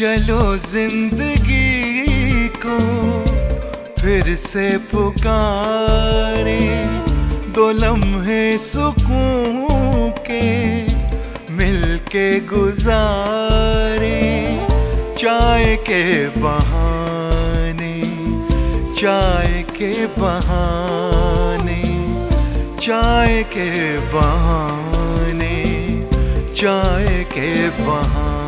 चलो ज़िंदगी को फिर से पुकारे। दो लम्हे सुकून के मिलके गुजारे। चाय के बहाने, चाय के बहाने, चाय के बहाने, चाय के बहाने।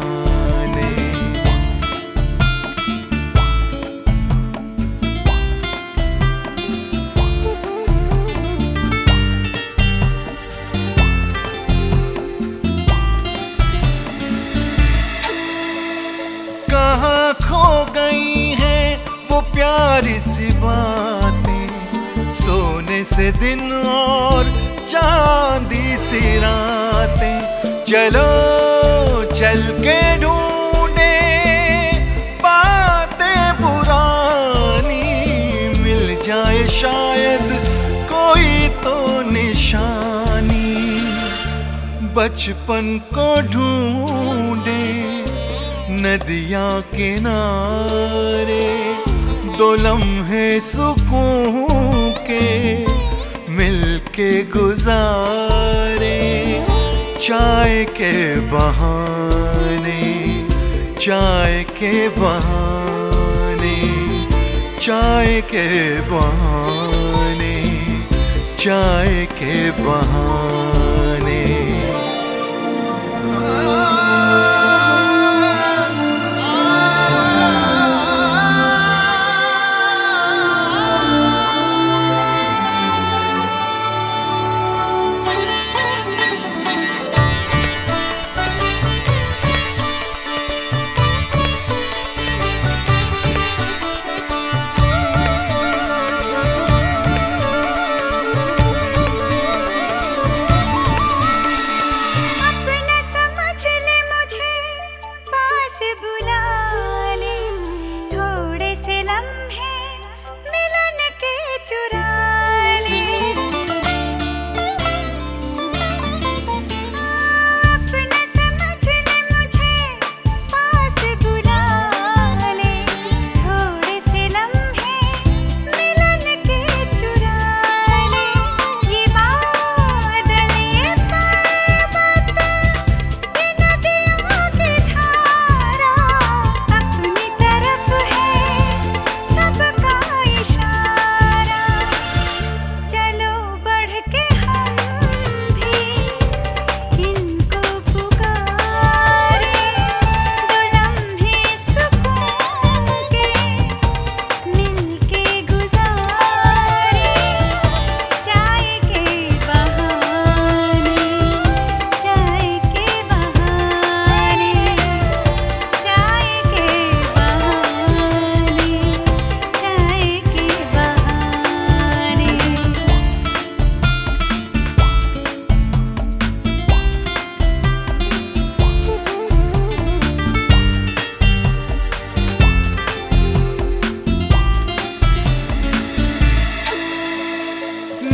प्यारी सी बातें, सोने से दिन और चांदी सी रातें। चलो, चल के ढूंढे बातें पुरानी, मिल जाए शायद कोई तो निशानी। बचपन को ढूंढे, नदियाँ के किनारे दो लम्हे सुकून के मिलके गुजारे, चाय के बहाने, चाय के बहाने, चाय के बहाने, चाय के बहाने।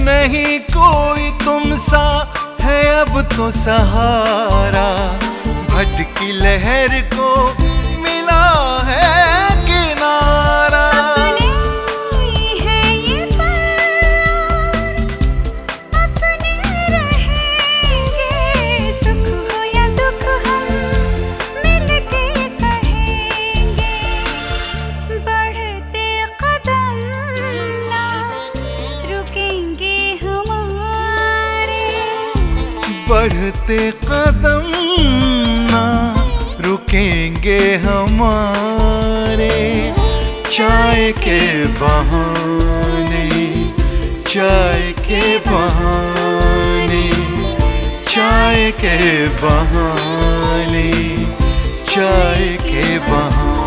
नहीं कोई तुम सा है अब तो सहारा। भटकी लहर को बढ़ते कदम ना रुकेंगे हमारे चाय के बहाने, चाय के बहाने, चाय के बहाने, चाय के बहाने।